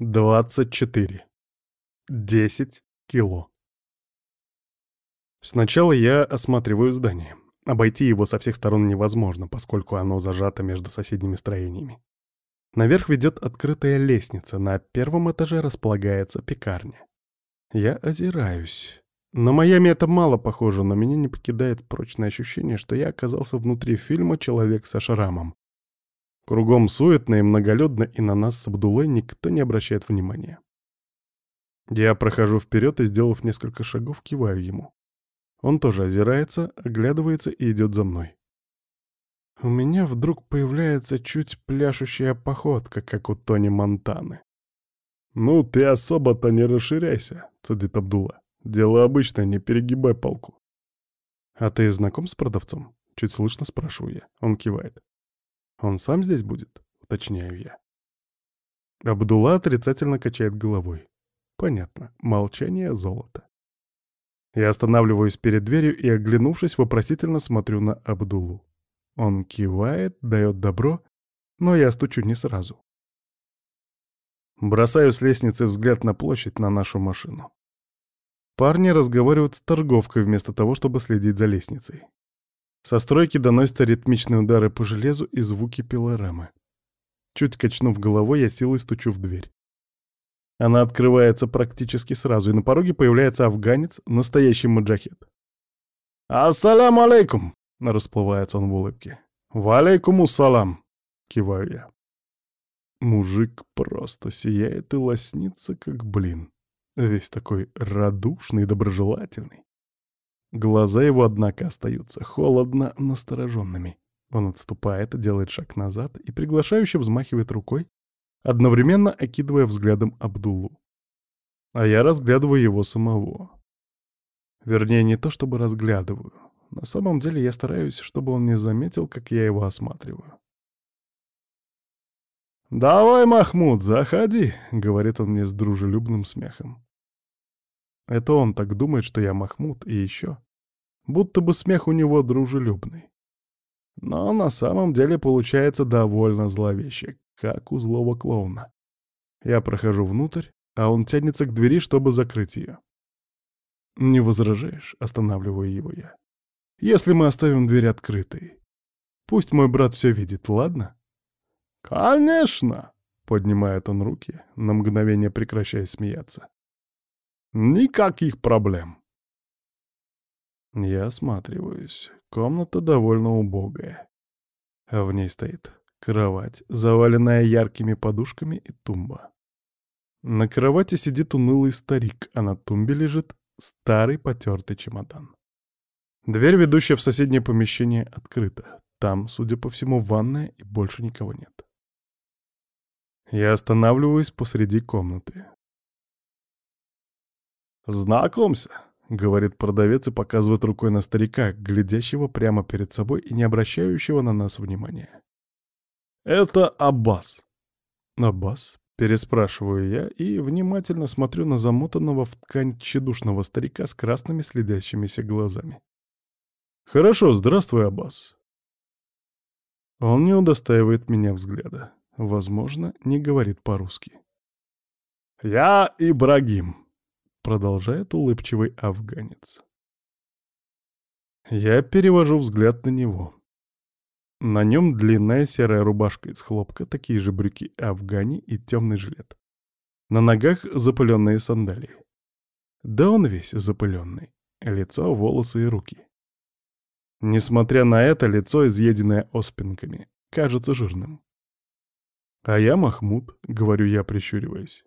24. 10 кило. Сначала я осматриваю здание. Обойти его со всех сторон невозможно, поскольку оно зажато между соседними строениями. Наверх ведет открытая лестница, на первом этаже располагается пекарня. Я озираюсь. На Майами это мало похоже, но меня не покидает прочное ощущение, что я оказался внутри фильма «Человек со шрамом». Кругом суетно и многолюдно, и на нас с Абдулой никто не обращает внимания. Я прохожу вперед и, сделав несколько шагов, киваю ему. Он тоже озирается, оглядывается и идет за мной. У меня вдруг появляется чуть пляшущая походка, как у Тони Монтаны. «Ну, ты особо-то не расширяйся», — цедит Абдула. «Дело обычное, не перегибай палку». «А ты знаком с продавцом?» — чуть слышно спрашиваю я. Он кивает. «Он сам здесь будет?» — уточняю я. Абдулла отрицательно качает головой. Понятно, молчание — золото. Я останавливаюсь перед дверью и, оглянувшись, вопросительно смотрю на Абдулу. Он кивает, дает добро, но я стучу не сразу. Бросаю с лестницы взгляд на площадь, на нашу машину. Парни разговаривают с торговкой вместо того, чтобы следить за лестницей. Со стройки доносятся ритмичные удары по железу и звуки пилорамы. Чуть качнув головой, я силой стучу в дверь. Она открывается практически сразу, и на пороге появляется афганец, настоящий маджахет. «Ассаляму алейкум!» — расплывается он в улыбке. «Валейкум ассалам!» — киваю я. Мужик просто сияет и лоснится, как блин. Весь такой радушный и доброжелательный. Глаза его, однако, остаются холодно настороженными. Он отступает, делает шаг назад и приглашающе взмахивает рукой, одновременно окидывая взглядом Абдулу. А я разглядываю его самого. Вернее, не то чтобы разглядываю. На самом деле я стараюсь, чтобы он не заметил, как я его осматриваю. «Давай, Махмуд, заходи», — говорит он мне с дружелюбным смехом. Это он так думает, что я Махмуд, и еще. Будто бы смех у него дружелюбный. Но на самом деле получается довольно зловеще, как у злого клоуна. Я прохожу внутрь, а он тянется к двери, чтобы закрыть ее. «Не возражаешь?» — останавливаю его я. «Если мы оставим дверь открытой. Пусть мой брат все видит, ладно?» «Конечно!» — поднимает он руки, на мгновение прекращая смеяться. Никаких проблем. Я осматриваюсь. Комната довольно убогая. А в ней стоит кровать, заваленная яркими подушками и тумба. На кровати сидит унылый старик, а на тумбе лежит старый потертый чемодан. Дверь, ведущая в соседнее помещение, открыта. Там, судя по всему, ванная и больше никого нет. Я останавливаюсь посреди комнаты. «Знакомься», — говорит продавец и показывает рукой на старика, глядящего прямо перед собой и не обращающего на нас внимания. «Это Аббас». «Аббас?» — переспрашиваю я и внимательно смотрю на замотанного в ткань тщедушного старика с красными следящимися глазами. «Хорошо, здравствуй, Аббас». Он не удостаивает меня взгляда. Возможно, не говорит по-русски. «Я Ибрагим», Продолжает улыбчивый афганец. Я перевожу взгляд на него. На нем длинная серая рубашка из хлопка, такие же брюки афгани и темный жилет. На ногах запыленные сандалии. Да он весь запыленный. Лицо, волосы и руки. Несмотря на это, лицо, изъеденное оспинками, кажется жирным. «А я Махмуд», — говорю я, прищуриваясь.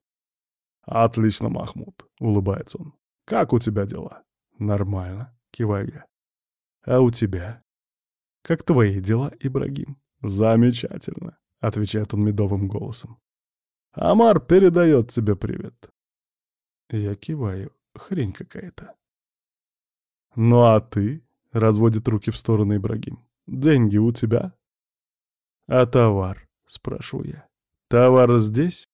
«Отлично, Махмуд», — улыбается он. «Как у тебя дела?» «Нормально», — киваю я. «А у тебя?» «Как твои дела, Ибрагим?» «Замечательно», — отвечает он медовым голосом. «Амар передает тебе привет». Я киваю. Хрень какая-то. «Ну а ты?» — разводит руки в сторону Ибрагим. «Деньги у тебя?» «А товар?» — спрашиваю я. «Товар здесь?»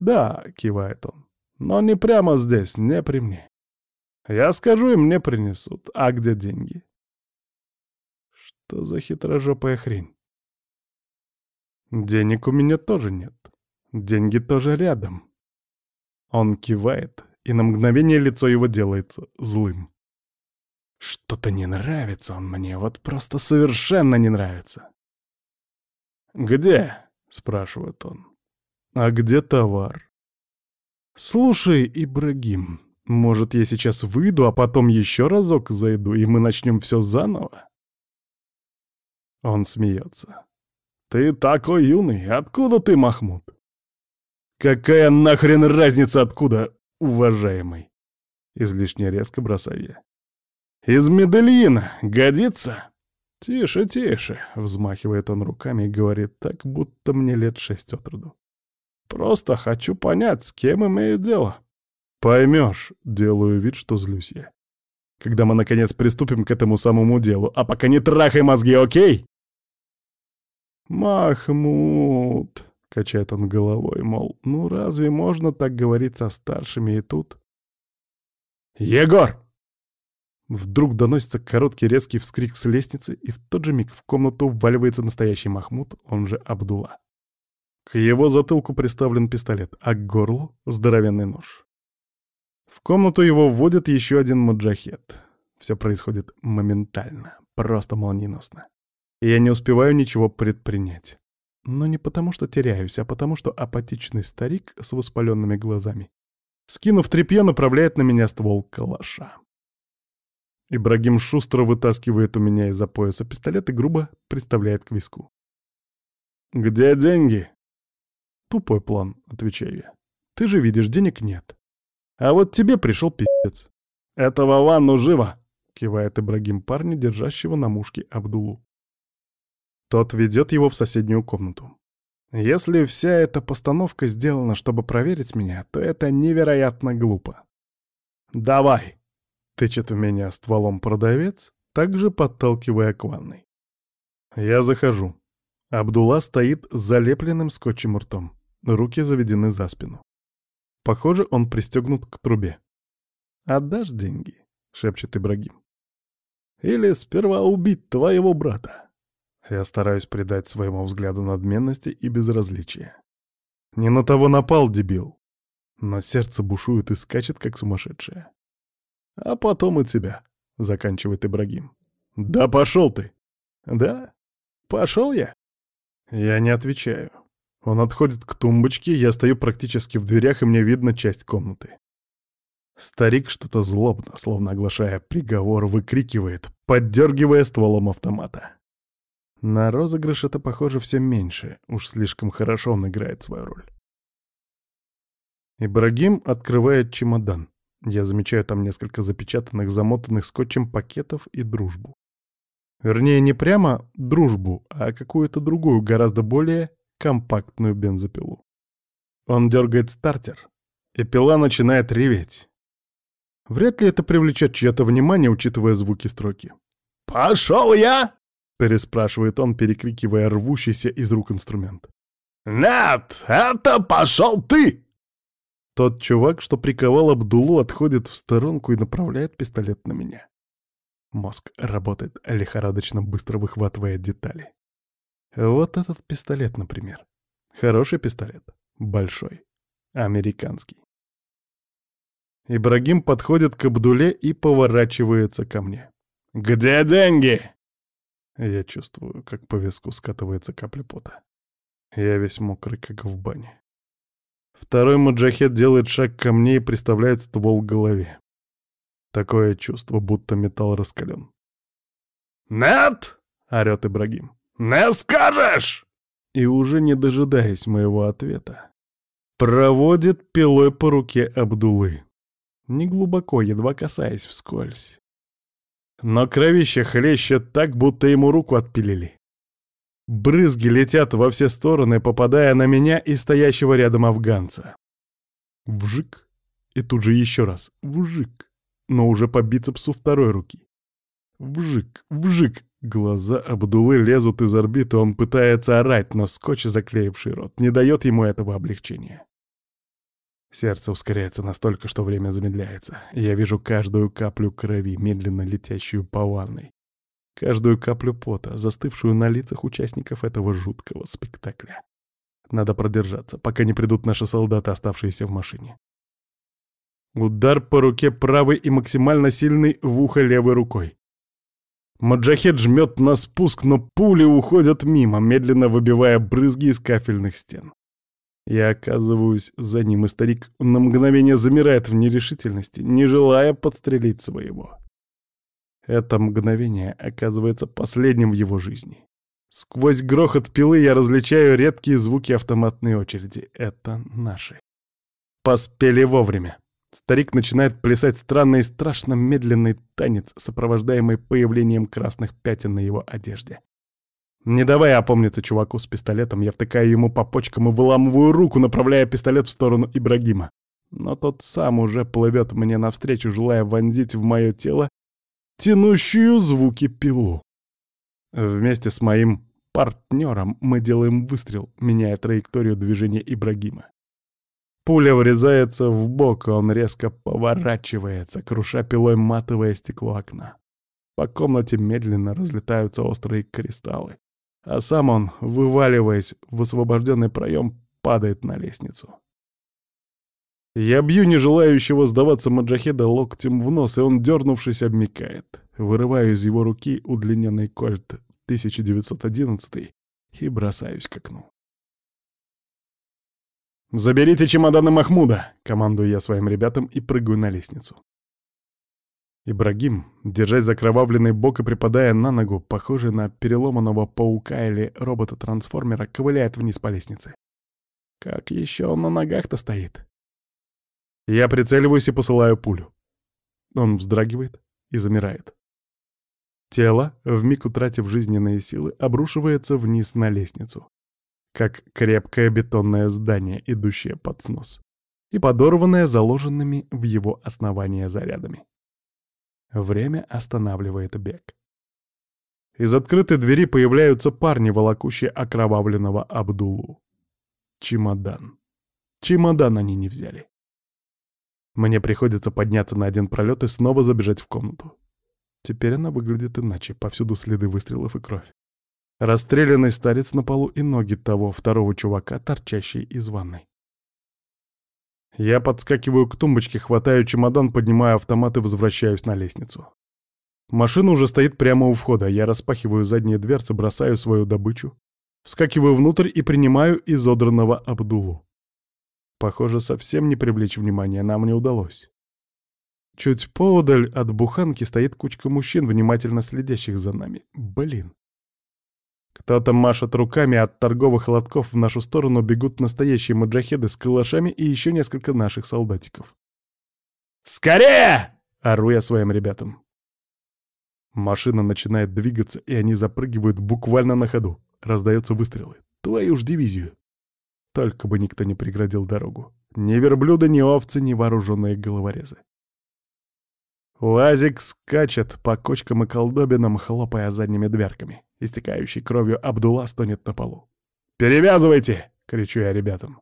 «Да», — кивает он, — «но не прямо здесь, не при мне. Я скажу, и мне принесут. А где деньги?» Что за хитрожопая хрень? Денег у меня тоже нет. Деньги тоже рядом. Он кивает, и на мгновение лицо его делается злым. Что-то не нравится он мне, вот просто совершенно не нравится. «Где?» — спрашивает он. «А где товар?» «Слушай, Ибрагим, может, я сейчас выйду, а потом еще разок зайду, и мы начнем все заново?» Он смеется. «Ты такой юный, откуда ты, Махмуд?» «Какая нахрен разница откуда, уважаемый?» Излишне резко бросаю я. «Из Медельина годится?» «Тише, тише», — взмахивает он руками и говорит так, будто мне лет шесть от роду. «Просто хочу понять, с кем имею дело». «Поймешь», — делаю вид, что злюсь я. «Когда мы, наконец, приступим к этому самому делу, а пока не трахай мозги, окей?» «Махмуд», — качает он головой, мол, ну разве можно так говорить со старшими и тут? «Егор!» Вдруг доносится короткий резкий вскрик с лестницы, и в тот же миг в комнату вваливается настоящий Махмуд, он же Абдула. К его затылку приставлен пистолет, а к горлу — здоровенный нож. В комнату его вводит еще один маджахет. Все происходит моментально, просто молниеносно. И я не успеваю ничего предпринять. Но не потому, что теряюсь, а потому, что апатичный старик с воспаленными глазами, скинув тряпье, направляет на меня ствол калаша. Ибрагим шустро вытаскивает у меня из-за пояса пистолет и грубо приставляет к виску. «Где деньги?» «Тупой план», — отвечаю я. «Ты же видишь, денег нет. А вот тебе пришел пи***ц. Этого ванну живо!» — кивает Ибрагим парня, держащего на мушке Абдулу. Тот ведет его в соседнюю комнату. Если вся эта постановка сделана, чтобы проверить меня, то это невероятно глупо. «Давай!» Тычет в меня стволом продавец, также подталкивая к ванной. Я захожу. Абдулла стоит с залепленным скотчем ртом. Руки заведены за спину. Похоже, он пристегнут к трубе. «Отдашь деньги?» — шепчет Ибрагим. «Или сперва убить твоего брата?» Я стараюсь придать своему взгляду надменности и безразличия. Не на того напал, дебил. Но сердце бушует и скачет, как сумасшедшее. А потом и тебя, — заканчивает Ибрагим. Да пошел ты! Да? Пошел я? Я не отвечаю. Он отходит к тумбочке, я стою практически в дверях, и мне видно часть комнаты. Старик что-то злобно, словно оглашая приговор, выкрикивает, поддергивая стволом автомата. На розыгрыш это, похоже, все меньше, уж слишком хорошо он играет свою роль. Ибрагим открывает чемодан. Я замечаю там несколько запечатанных, замотанных скотчем пакетов и дружбу. Вернее, не прямо дружбу, а какую-то другую, гораздо более компактную бензопилу. Он дергает стартер, и пила начинает реветь. Вряд ли это привлечет чье-то внимание, учитывая звуки строки. «Пошел я!» — переспрашивает он, перекрикивая рвущийся из рук инструмент. «Нет, это пошел ты!» Тот чувак, что приковал Абдулу, отходит в сторонку и направляет пистолет на меня. Мозг работает лихорадочно быстро выхватывая детали. Вот этот пистолет, например. Хороший пистолет. Большой. Американский. Ибрагим подходит к Абдуле и поворачивается ко мне. «Где деньги?» Я чувствую, как по виску скатывается капля пота. Я весь мокрый, как в бане. Второй маджахет делает шаг ко мне и приставляет ствол к голове. Такое чувство, будто металл раскален. «Нет!» — орёт Ибрагим. «Не скажешь!» И уже не дожидаясь моего ответа, проводит пилой по руке Абдулы. Не глубоко, едва касаясь вскользь. Но кровище хлещет так, будто ему руку отпилили. Брызги летят во все стороны, попадая на меня и стоящего рядом афганца. Вжик. И тут же еще раз. Вжик. Но уже по бицепсу второй руки. Вжик, вжик. Глаза Абдулы лезут из орбиты, он пытается орать, но скотч, заклеивший рот, не дает ему этого облегчения. Сердце ускоряется настолько, что время замедляется. Я вижу каждую каплю крови, медленно летящую по ванной каждую каплю пота, застывшую на лицах участников этого жуткого спектакля. Надо продержаться, пока не придут наши солдаты, оставшиеся в машине. Удар по руке правой и максимально сильный в ухо левой рукой. Маджахет жмет на спуск, но пули уходят мимо, медленно выбивая брызги из кафельных стен. Я оказываюсь за ним, и старик на мгновение замирает в нерешительности, не желая подстрелить своего. Это мгновение оказывается последним в его жизни. Сквозь грохот пилы я различаю редкие звуки автоматной очереди. Это наши. Поспели вовремя. Старик начинает плясать странный и страшно медленный танец, сопровождаемый появлением красных пятен на его одежде. Не давая опомниться чуваку с пистолетом, я втыкаю ему по почкам и выламываю руку, направляя пистолет в сторону Ибрагима. Но тот сам уже плывет мне навстречу, желая вонзить в мое тело тянущую звуки пилу. Вместе с моим партнером мы делаем выстрел, меняя траекторию движения Ибрагима. Пуля врезается в бок, он резко поворачивается, круша пилой матовое стекло окна. По комнате медленно разлетаются острые кристаллы, а сам он, вываливаясь в освобожденный проем, падает на лестницу. Я бью не желающего сдаваться Маджахеда локтем в нос, и он, дернувшись, обмикает. Вырываю из его руки удлиненный кольт 1911 и бросаюсь к окну. «Заберите чемоданы Махмуда!» — командую я своим ребятам и прыгаю на лестницу. Ибрагим, держась за кровавленный бок и припадая на ногу, похожий на переломанного паука или робота-трансформера, ковыляет вниз по лестнице. Как еще он на ногах-то стоит? Я прицеливаюсь и посылаю пулю. Он вздрагивает и замирает. Тело, вмиг утратив жизненные силы, обрушивается вниз на лестницу как крепкое бетонное здание, идущее под снос, и подорванное заложенными в его основание зарядами. Время останавливает бег. Из открытой двери появляются парни, волокущие окровавленного Абдулу. Чемодан. Чемодан они не взяли. Мне приходится подняться на один пролет и снова забежать в комнату. Теперь она выглядит иначе, повсюду следы выстрелов и кровь. Расстрелянный старец на полу и ноги того второго чувака, торчащие из ванной. Я подскакиваю к тумбочке, хватаю чемодан, поднимаю автомат и возвращаюсь на лестницу. Машина уже стоит прямо у входа, я распахиваю задние дверцы, бросаю свою добычу, вскакиваю внутрь и принимаю изодранного Абдулу. Похоже, совсем не привлечь внимания нам не удалось. Чуть поодаль от буханки стоит кучка мужчин, внимательно следящих за нами. Блин. Кто-то машет руками, а от торговых лотков в нашу сторону бегут настоящие маджахеды с калашами и еще несколько наших солдатиков. «Скорее!» — ору я своим ребятам. Машина начинает двигаться, и они запрыгивают буквально на ходу. Раздаются выстрелы. Твою ж дивизию. Только бы никто не преградил дорогу. Ни верблюда, ни овцы, ни вооруженные головорезы. Уазик скачет по кочкам и колдобинам, хлопая задними дверками. Истекающий кровью Абдулла стонет на полу. «Перевязывайте!» — кричу я ребятам.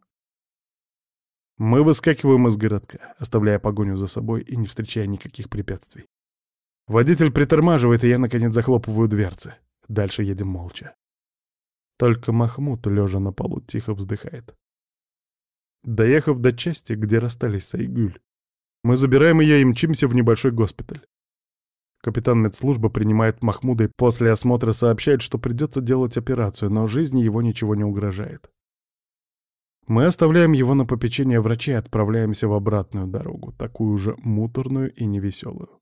Мы выскакиваем из городка, оставляя погоню за собой и не встречая никаких препятствий. Водитель притормаживает, и я, наконец, захлопываю дверцы. Дальше едем молча. Только Махмуд, лежа на полу, тихо вздыхает. Доехав до части, где расстались Сайгюль, мы забираем ее и мчимся в небольшой госпиталь. Капитан медслужбы принимает Махмуда и после осмотра сообщает, что придется делать операцию, но жизни его ничего не угрожает. Мы оставляем его на попечение врачей и отправляемся в обратную дорогу, такую же муторную и невеселую.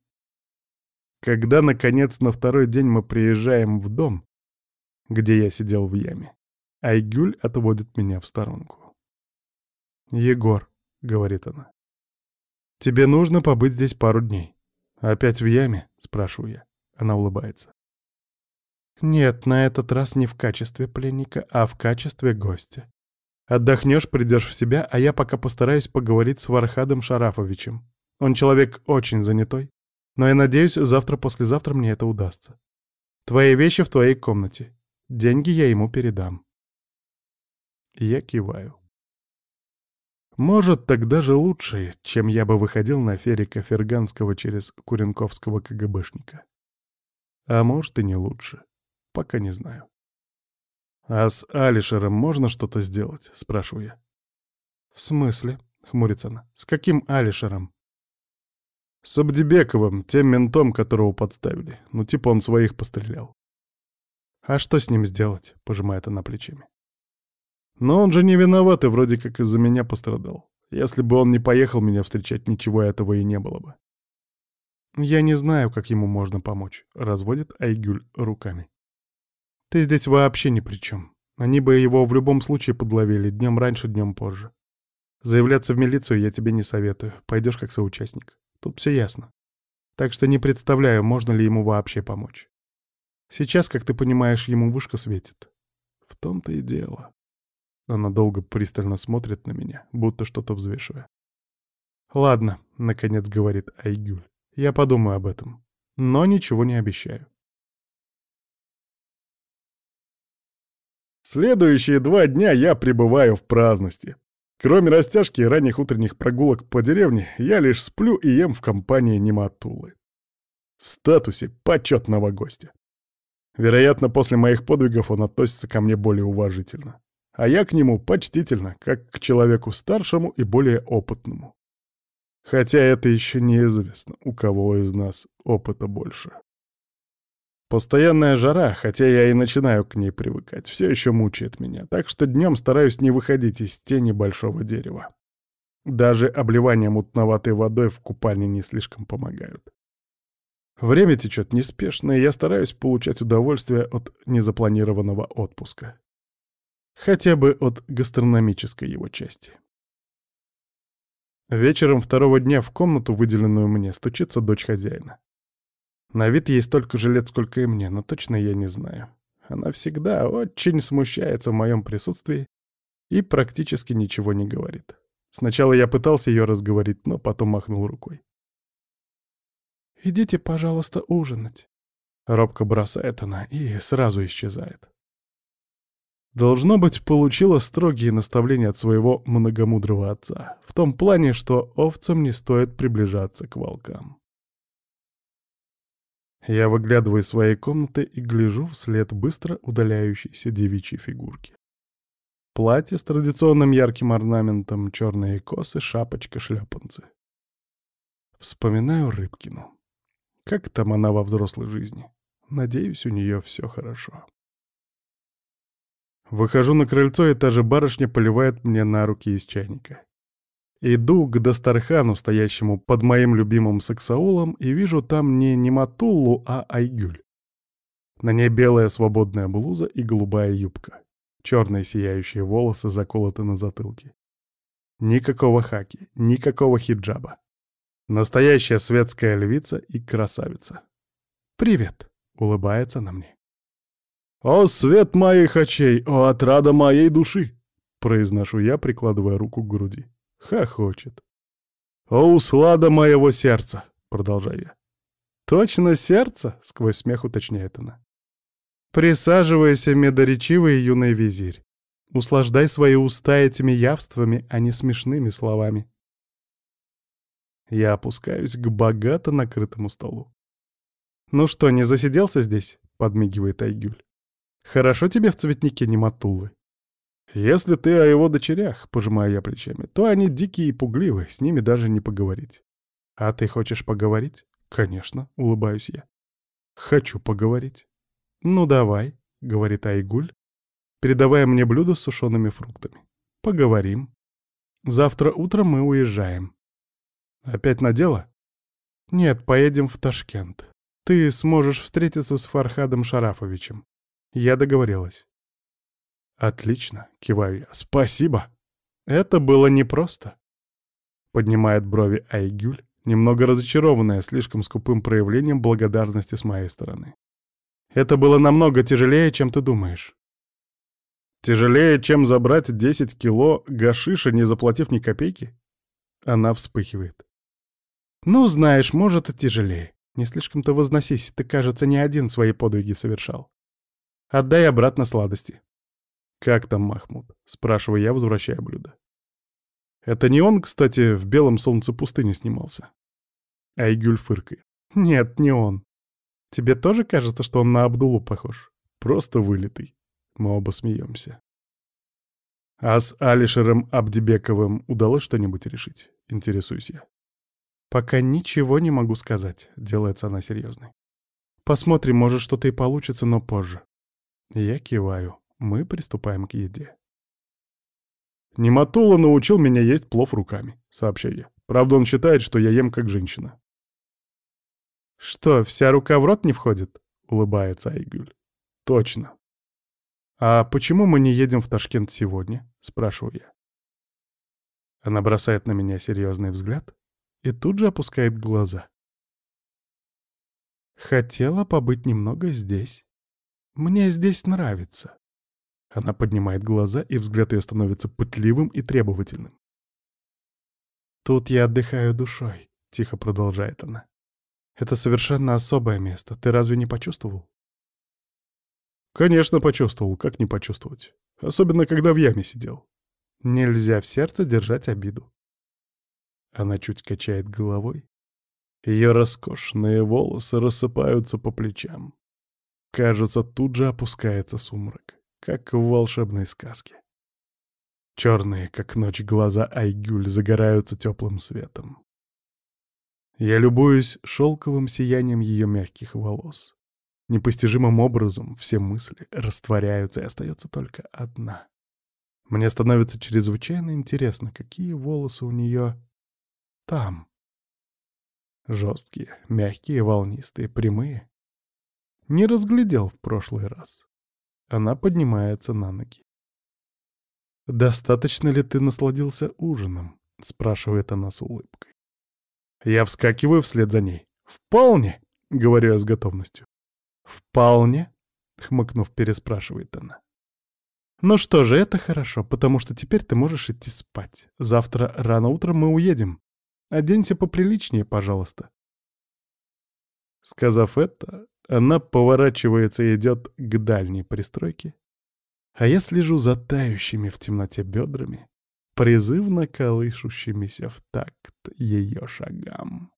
Когда, наконец, на второй день мы приезжаем в дом, где я сидел в яме, Айгюль отводит меня в сторонку. «Егор», — говорит она, «Тебе нужно побыть здесь пару дней». «Опять в яме?» — спрашиваю я. Она улыбается. «Нет, на этот раз не в качестве пленника, а в качестве гостя. Отдохнешь, придешь в себя, а я пока постараюсь поговорить с Вархадом Шарафовичем. Он человек очень занятой, но я надеюсь, завтра-послезавтра мне это удастся. Твои вещи в твоей комнате. Деньги я ему передам». Я киваю. Может, тогда же лучше, чем я бы выходил на Ферика Ферганского через Куренковского КГБшника. А может и не лучше. Пока не знаю. «А с Алишером можно что-то сделать?» — спрашиваю я. «В смысле?» — хмурится она. «С каким Алишером?» С Абдибековым, тем ментом, которого подставили. Ну, типа он своих пострелял. «А что с ним сделать?» — пожимает она плечами. «Но он же не виноват и вроде как из-за меня пострадал. Если бы он не поехал меня встречать, ничего этого и не было бы». «Я не знаю, как ему можно помочь», — разводит Айгюль руками. «Ты здесь вообще ни при чем. Они бы его в любом случае подловили, днем раньше, днем позже. Заявляться в милицию я тебе не советую, пойдешь как соучастник. Тут все ясно. Так что не представляю, можно ли ему вообще помочь. Сейчас, как ты понимаешь, ему вышка светит. В том-то и дело. Она долго пристально смотрит на меня, будто что-то взвешивая. «Ладно», — наконец говорит Айгюль, — «я подумаю об этом, но ничего не обещаю». Следующие два дня я пребываю в праздности. Кроме растяжки и ранних утренних прогулок по деревне, я лишь сплю и ем в компании Нематулы. В статусе почетного гостя. Вероятно, после моих подвигов он относится ко мне более уважительно. А я к нему почтительно, как к человеку старшему и более опытному. Хотя это еще неизвестно, у кого из нас опыта больше. Постоянная жара, хотя я и начинаю к ней привыкать, все еще мучает меня, так что днем стараюсь не выходить из тени большого дерева. Даже обливание мутноватой водой в купальне не слишком помогают. Время течет неспешно, и я стараюсь получать удовольствие от незапланированного отпуска. Хотя бы от гастрономической его части. Вечером второго дня в комнату, выделенную мне, стучится дочь хозяина. На вид ей столько же лет, сколько и мне, но точно я не знаю. Она всегда очень смущается в моем присутствии и практически ничего не говорит. Сначала я пытался ее разговорить, но потом махнул рукой. «Идите, пожалуйста, ужинать». Робко бросает она и сразу исчезает. Должно быть, получила строгие наставления от своего многомудрого отца, в том плане, что овцам не стоит приближаться к волкам. Я выглядываю из своей комнаты и гляжу вслед быстро удаляющейся девичьей фигурки. Платье с традиционным ярким орнаментом, черные косы, шапочка, шлепанцы. Вспоминаю Рыбкину. Как там она во взрослой жизни? Надеюсь, у нее все хорошо. Выхожу на крыльцо, и та же барышня поливает мне на руки из чайника. Иду к Дастархану, стоящему под моим любимым саксаулом, и вижу там не Нематуллу, а Айгюль. На ней белая свободная блуза и голубая юбка. Черные сияющие волосы заколоты на затылке. Никакого хаки, никакого хиджаба. Настоящая светская львица и красавица. «Привет!» — улыбается на мне. «О, свет моих очей! О, отрада моей души!» — произношу я, прикладывая руку к груди. Хохочет. «О, услада моего сердца!» — продолжаю я. «Точно сердце?» — сквозь смех уточняет она. «Присаживайся, медоречивый юный визирь. Услаждай свои уста этими явствами, а не смешными словами». Я опускаюсь к богато накрытому столу. «Ну что, не засиделся здесь?» — подмигивает Айгюль. «Хорошо тебе в цветнике Нематуллы?» «Если ты о его дочерях, — пожимаю я плечами, — то они дикие и пугливы, с ними даже не поговорить». «А ты хочешь поговорить?» «Конечно», — улыбаюсь я. «Хочу поговорить». «Ну давай», — говорит Айгуль, передавая мне блюдо с сушеными фруктами. «Поговорим. Завтра утром мы уезжаем». «Опять на дело?» «Нет, поедем в Ташкент. Ты сможешь встретиться с Фархадом Шарафовичем. Я договорилась». «Отлично», — киваю я. «Спасибо!» «Это было непросто», — поднимает брови Айгюль, немного разочарованная слишком скупым проявлением благодарности с моей стороны. «Это было намного тяжелее, чем ты думаешь». «Тяжелее, чем забрать 10 кило гашиша, не заплатив ни копейки?» Она вспыхивает. «Ну, знаешь, может, и тяжелее. Не слишком-то возносись, ты, кажется, не один свои подвиги совершал. Отдай обратно сладости. «Как там Махмуд?» — спрашиваю я, возвращая блюдо. «Это не он, кстати, в белом солнце пустыни снимался?» Айгюль фыркает. «Нет, не он. Тебе тоже кажется, что он на Абдулу похож? Просто вылитый». Мы оба смеемся. «А с Алишером Абдибековым удалось что-нибудь решить?» — интересуюсь я. «Пока ничего не могу сказать», — делается она серьезной. «Посмотрим, может, что-то и получится, но позже». Я киваю. Мы приступаем к еде. «Нематула научил меня есть плов руками», — сообщаю я. «Правда, он считает, что я ем как женщина». «Что, вся рука в рот не входит?» — улыбается Айгюль. «Точно». «А почему мы не едем в Ташкент сегодня?» — спрашиваю я. Она бросает на меня серьезный взгляд, и тут же опускает глаза. Хотела побыть немного здесь. Мне здесь нравится. Она поднимает глаза, и взгляд ее становится пытливым и требовательным. «Тут я отдыхаю душой», — тихо продолжает она. «Это совершенно особое место. Ты разве не почувствовал?» «Конечно почувствовал. Как не почувствовать? Особенно, когда в яме сидел». «Нельзя в сердце держать обиду. Она чуть качает головой. Ее роскошные волосы рассыпаются по плечам. Кажется, тут же опускается сумрак, как в волшебной сказке. Черные, как ночь, глаза Айгюль загораются теплым светом. Я любуюсь шелковым сиянием ее мягких волос. Непостижимым образом все мысли растворяются, и остается только одна. Мне становится чрезвычайно интересно, какие волосы у нее там. Жесткие, мягкие, волнистые, прямые. Не разглядел в прошлый раз. Она поднимается на ноги. «Достаточно ли ты насладился ужином?» — спрашивает она с улыбкой. Я вскакиваю вслед за ней. «Вполне!» — говорю я с готовностью. «Вполне?» — хмыкнув, переспрашивает она. «Ну что же, это хорошо, потому что теперь ты можешь идти спать. Завтра рано утром мы уедем. Оденься поприличнее, пожалуйста». Сказав это, она поворачивается и идет к дальней пристройке, а я слежу за тающими в темноте бедрами, призывно колышущимися в такт ее шагам.